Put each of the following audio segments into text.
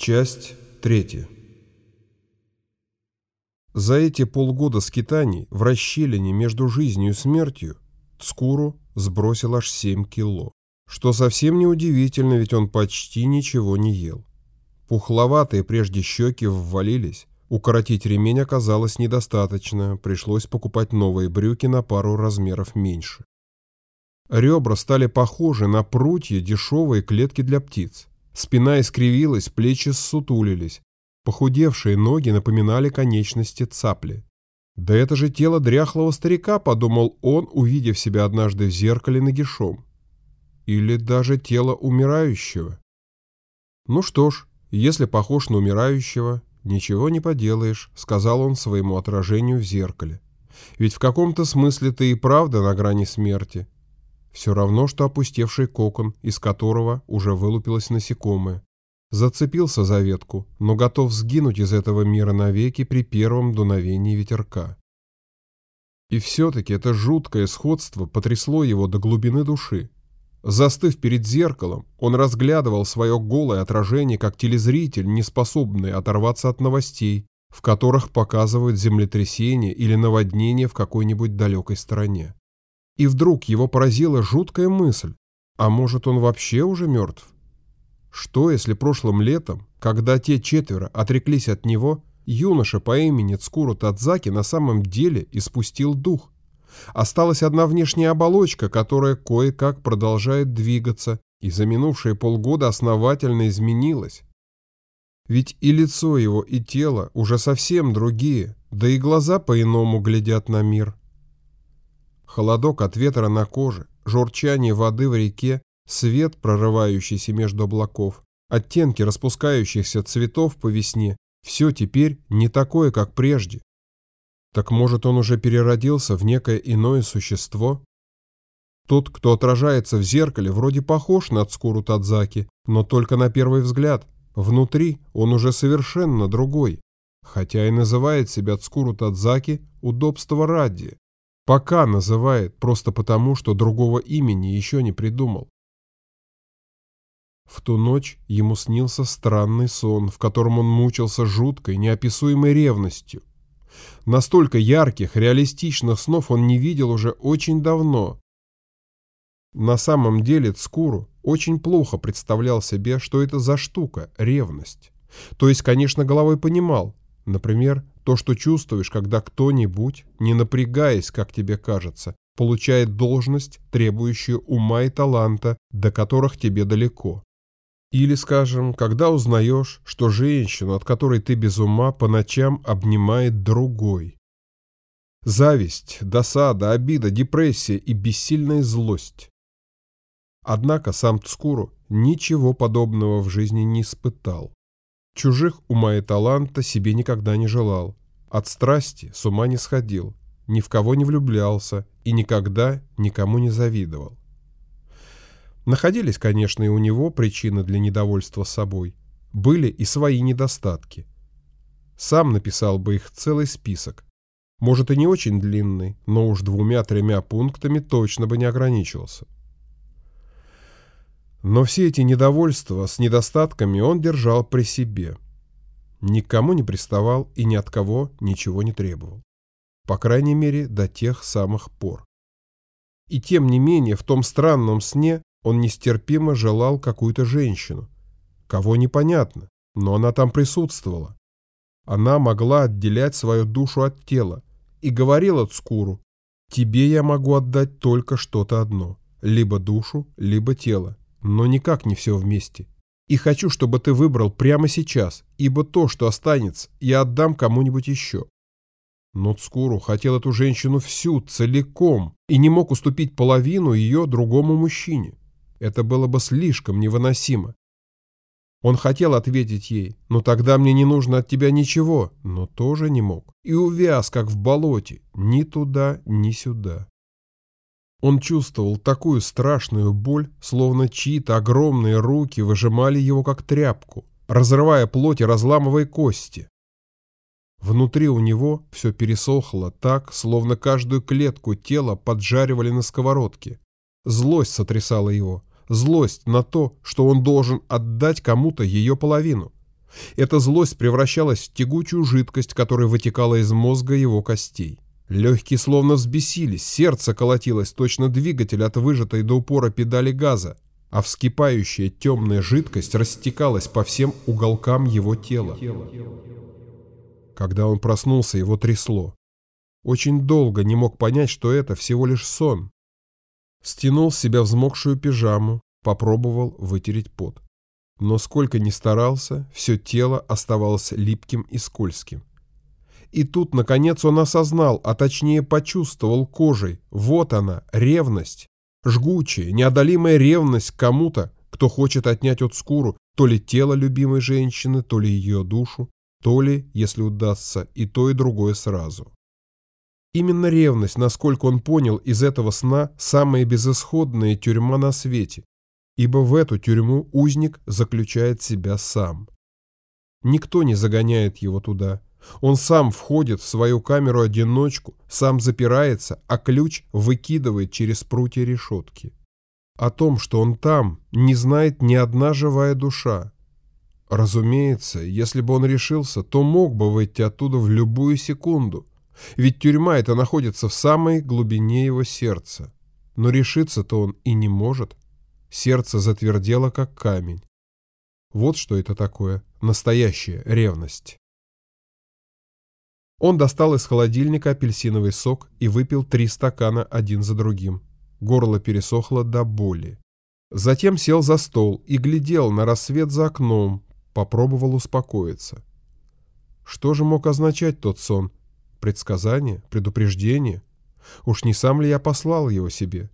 Часть третья. За эти полгода скитаний в расщелине между жизнью и смертью Цкуру сбросил аж 7 кило. Что совсем не удивительно, ведь он почти ничего не ел. Пухловатые прежде щеки ввалились, укоротить ремень оказалось недостаточно, пришлось покупать новые брюки на пару размеров меньше. Ребра стали похожи на прутья дешевой клетки для птиц. Спина искривилась, плечи ссутулились. Похудевшие ноги напоминали конечности цапли. «Да это же тело дряхлого старика», — подумал он, увидев себя однажды в зеркале нагишом. Или даже тело умирающего. «Ну что ж, если похож на умирающего, ничего не поделаешь», — сказал он своему отражению в зеркале. «Ведь в каком-то смысле ты и правда на грани смерти. Все равно, что опустевший кокон, из которого уже вылупилось насекомое. Зацепился за ветку, но готов сгинуть из этого мира навеки при первом дуновении ветерка. И все-таки это жуткое сходство потрясло его до глубины души. Застыв перед зеркалом, он разглядывал свое голое отражение как телезритель, не способный оторваться от новостей, в которых показывают землетрясение или наводнение в какой-нибудь далекой стране. И вдруг его поразила жуткая мысль, а может он вообще уже мертв? Что, если прошлым летом, когда те четверо отреклись от него, юноша по имени Цкуру Тадзаки на самом деле испустил дух? Осталась одна внешняя оболочка, которая кое-как продолжает двигаться, и за минувшие полгода основательно изменилась. Ведь и лицо его, и тело уже совсем другие, да и глаза по-иному глядят на мир. Холодок от ветра на коже, журчание воды в реке, свет, прорывающийся между облаков, оттенки распускающихся цветов по весне – все теперь не такое, как прежде. Так может, он уже переродился в некое иное существо? Тот, кто отражается в зеркале, вроде похож на Цкуру Тадзаки, но только на первый взгляд. Внутри он уже совершенно другой, хотя и называет себя Цкуру Тадзаки удобство ради. Пока называет, просто потому, что другого имени еще не придумал. В ту ночь ему снился странный сон, в котором он мучился жуткой, неописуемой ревностью. Настолько ярких, реалистичных снов он не видел уже очень давно. На самом деле Цкуру очень плохо представлял себе, что это за штука – ревность. То есть, конечно, головой понимал, например, то, что чувствуешь, когда кто-нибудь, не напрягаясь, как тебе кажется, получает должность, требующую ума и таланта, до которых тебе далеко. Или, скажем, когда узнаешь, что женщину, от которой ты без ума, по ночам обнимает другой. Зависть, досада, обида, депрессия и бессильная злость. Однако сам Цкуру ничего подобного в жизни не испытал. Чужих ума и таланта себе никогда не желал. От страсти с ума не сходил, ни в кого не влюблялся и никогда никому не завидовал. Находились, конечно, и у него причины для недовольства собой. Были и свои недостатки. Сам написал бы их целый список. Может и не очень длинный, но уж двумя-тремя пунктами точно бы не ограничился. Но все эти недовольства с недостатками он держал при себе. Никому не приставал и ни от кого ничего не требовал. По крайней мере, до тех самых пор. И тем не менее, в том странном сне он нестерпимо желал какую-то женщину. Кого непонятно, но она там присутствовала. Она могла отделять свою душу от тела и говорила Цкуру, «Тебе я могу отдать только что-то одно, либо душу, либо тело, но никак не все вместе. И хочу, чтобы ты выбрал прямо сейчас, ибо то, что останется, я отдам кому-нибудь еще». Но Цкуру хотел эту женщину всю, целиком, и не мог уступить половину ее другому мужчине. Это было бы слишком невыносимо. Он хотел ответить ей, но тогда мне не нужно от тебя ничего, но тоже не мог. И увяз, как в болоте, ни туда, ни сюда. Он чувствовал такую страшную боль, словно чьи-то огромные руки выжимали его как тряпку, разрывая плоть и разламывая кости. Внутри у него все пересохло так, словно каждую клетку тела поджаривали на сковородке. Злость сотрясала его, Злость на то, что он должен отдать кому-то ее половину. Эта злость превращалась в тягучую жидкость, которая вытекала из мозга его костей. Легкие словно взбесились, сердце колотилось, точно двигатель от выжатой до упора педали газа, а вскипающая темная жидкость растекалась по всем уголкам его тела. Когда он проснулся, его трясло. Очень долго не мог понять, что это всего лишь сон. Стянул с себя взмокшую пижаму, попробовал вытереть пот. Но сколько ни старался, все тело оставалось липким и скользким. И тут, наконец, он осознал, а точнее почувствовал кожей. Вот она, ревность. Жгучая, неодолимая ревность к кому-то, кто хочет отнять от скуру то ли тело любимой женщины, то ли ее душу, то ли, если удастся, и то, и другое сразу. Именно ревность, насколько он понял, из этого сна самая безысходная тюрьма на свете, ибо в эту тюрьму узник заключает себя сам. Никто не загоняет его туда. Он сам входит в свою камеру-одиночку, сам запирается, а ключ выкидывает через прутья решетки. О том, что он там, не знает ни одна живая душа. Разумеется, если бы он решился, то мог бы выйти оттуда в любую секунду, ведь тюрьма эта находится в самой глубине его сердца. Но решиться-то он и не может. Сердце затвердело, как камень. Вот что это такое настоящая ревность. Он достал из холодильника апельсиновый сок и выпил три стакана один за другим. Горло пересохло до боли. Затем сел за стол и глядел на рассвет за окном, попробовал успокоиться. Что же мог означать тот сон? Предсказание? Предупреждение? Уж не сам ли я послал его себе?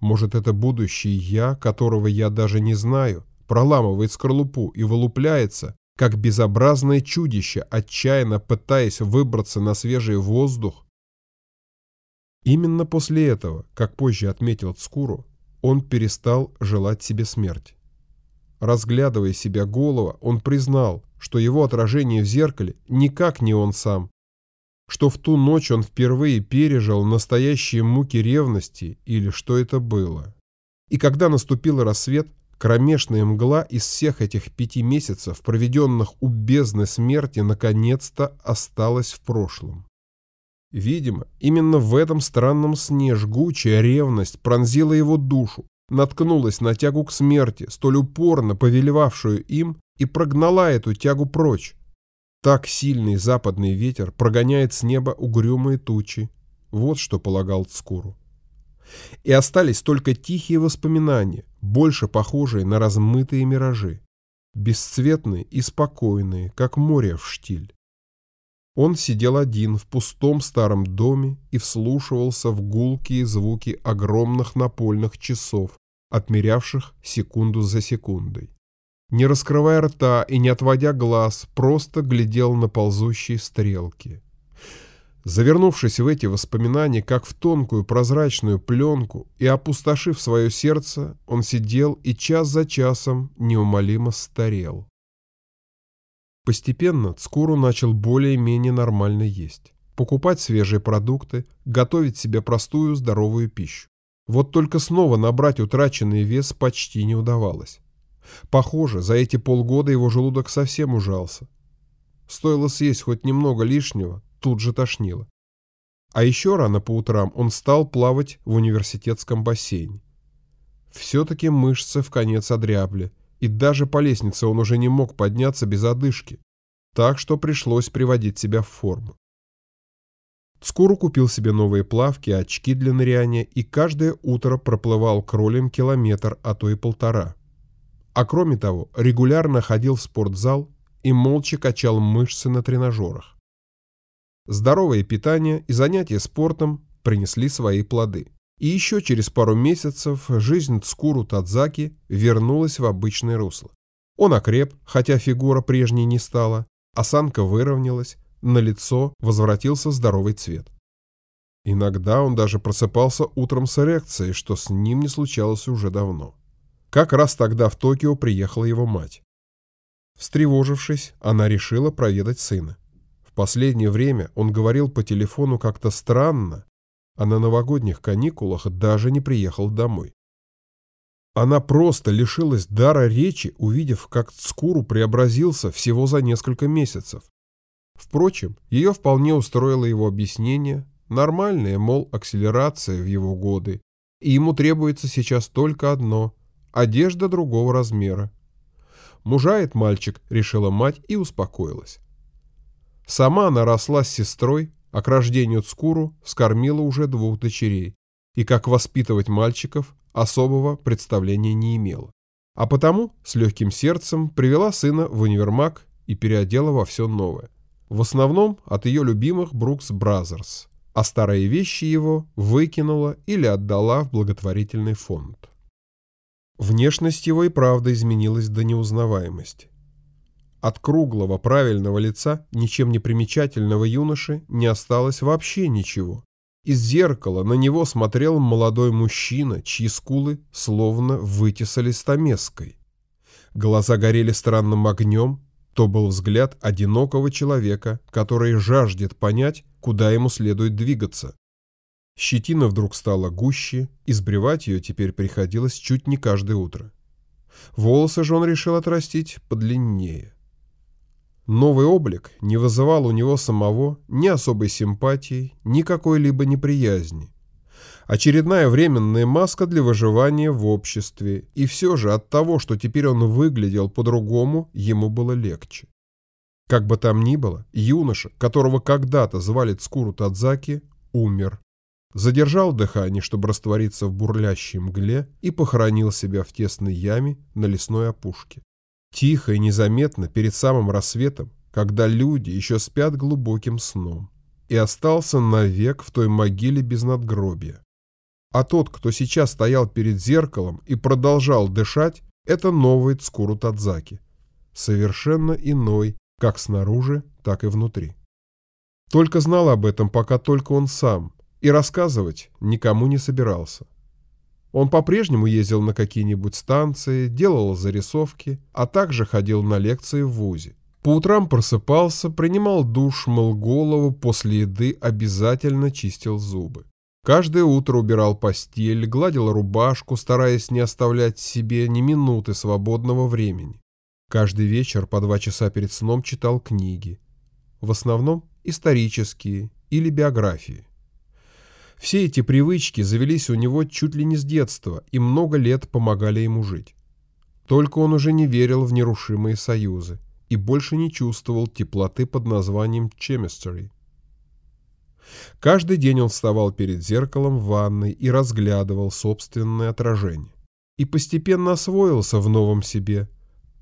Может, это будущий я, которого я даже не знаю, проламывает скорлупу и вылупляется, как безобразное чудище, отчаянно пытаясь выбраться на свежий воздух? Именно после этого, как позже отметил Цкуру, он перестал желать себе смерти. Разглядывая себя голова, он признал, что его отражение в зеркале никак не он сам, что в ту ночь он впервые пережил настоящие муки ревности или что это было. И когда наступил рассвет, кромешная мгла из всех этих пяти месяцев, проведенных у бездны смерти, наконец-то осталась в прошлом. Видимо, именно в этом странном сне жгучая ревность пронзила его душу, наткнулась на тягу к смерти, столь упорно повелевавшую им, и прогнала эту тягу прочь, так сильный западный ветер прогоняет с неба угрюмые тучи. Вот что полагал Цкуру. И остались только тихие воспоминания, больше похожие на размытые миражи, бесцветные и спокойные, как море в штиль. Он сидел один в пустом старом доме и вслушивался в гулкие звуки огромных напольных часов, отмерявших секунду за секундой не раскрывая рта и не отводя глаз, просто глядел на ползущие стрелки. Завернувшись в эти воспоминания, как в тонкую прозрачную пленку, и опустошив свое сердце, он сидел и час за часом неумолимо старел. Постепенно Цкуру начал более-менее нормально есть, покупать свежие продукты, готовить себе простую здоровую пищу. Вот только снова набрать утраченный вес почти не удавалось. Похоже, за эти полгода его желудок совсем ужался. Стоило съесть хоть немного лишнего, тут же тошнило. А еще рано по утрам он стал плавать в университетском бассейне. Все-таки мышцы в конец одрябли, и даже по лестнице он уже не мог подняться без одышки, так что пришлось приводить себя в форму. Скоро купил себе новые плавки, очки для ныряния и каждое утро проплывал кролем километр, а то и полтора. А кроме того, регулярно ходил в спортзал и молча качал мышцы на тренажерах. Здоровое питание и занятия спортом принесли свои плоды. И еще через пару месяцев жизнь Цкуру Тадзаки вернулась в обычное русло. Он окреп, хотя фигура прежней не стала, осанка выровнялась, на лицо возвратился здоровый цвет. Иногда он даже просыпался утром с эрекцией, что с ним не случалось уже давно. Как раз тогда в Токио приехала его мать. Встревожившись, она решила проведать сына. Последнее время он говорил по телефону как-то странно, а на новогодних каникулах даже не приехал домой. Она просто лишилась дара речи, увидев, как Цкуру преобразился всего за несколько месяцев. Впрочем, ее вполне устроило его объяснение, нормальная, мол, акселерация в его годы, и ему требуется сейчас только одно – одежда другого размера. Мужает мальчик, решила мать и успокоилась. Сама она росла с сестрой, а к рождению Цкуру скормила уже двух дочерей, и как воспитывать мальчиков особого представления не имела. А потому с легким сердцем привела сына в универмаг и переодела во все новое. В основном от ее любимых Brooks Brothers, а старые вещи его выкинула или отдала в благотворительный фонд. Внешность его и правда изменилась до неузнаваемости. От круглого правильного лица, ничем не примечательного юноши, не осталось вообще ничего. Из зеркала на него смотрел молодой мужчина, чьи скулы словно вытесали стамеской. Глаза горели странным огнем, то был взгляд одинокого человека, который жаждет понять, куда ему следует двигаться. Щетина вдруг стала гуще, избривать ее теперь приходилось чуть не каждое утро. Волосы же он решил отрастить подлиннее. Новый облик не вызывал у него самого ни особой симпатии, ни какой-либо неприязни. Очередная временная маска для выживания в обществе, и все же от того, что теперь он выглядел по-другому, ему было легче. Как бы там ни было, юноша, которого когда-то звали Цкуру Тадзаки, умер. Задержал дыхание, чтобы раствориться в бурлящей мгле, и похоронил себя в тесной яме на лесной опушке. Тихо и незаметно перед самым рассветом, когда люди еще спят глубоким сном, и остался навек в той могиле без надгробия. А тот, кто сейчас стоял перед зеркалом и продолжал дышать, это новый Цкуру Тадзаки. Совершенно иной, как снаружи, так и внутри. Только знал об этом пока только он сам, и рассказывать никому не собирался. Он по-прежнему ездил на какие-нибудь станции, делал зарисовки, а также ходил на лекции в ВУЗе. По утрам просыпался, принимал душ, мыл голову, после еды обязательно чистил зубы. Каждое утро убирал постель, гладил рубашку, стараясь не оставлять себе ни минуты свободного времени. Каждый вечер по два часа перед сном читал книги. В основном исторические или биографии. Все эти привычки завелись у него чуть ли не с детства и много лет помогали ему жить. Только он уже не верил в нерушимые союзы и больше не чувствовал теплоты под названием chemistry. Каждый день он вставал перед зеркалом в ванной и разглядывал собственное отражение. И постепенно освоился в новом себе,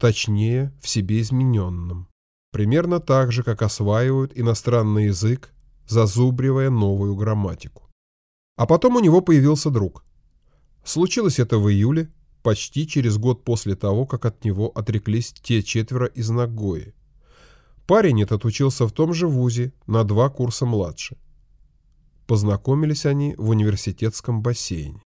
точнее, в себе измененном. Примерно так же, как осваивают иностранный язык, зазубривая новую грамматику. А потом у него появился друг. Случилось это в июле, почти через год после того, как от него отреклись те четверо из Нагои. Парень этот учился в том же вузе, на два курса младше. Познакомились они в университетском бассейне.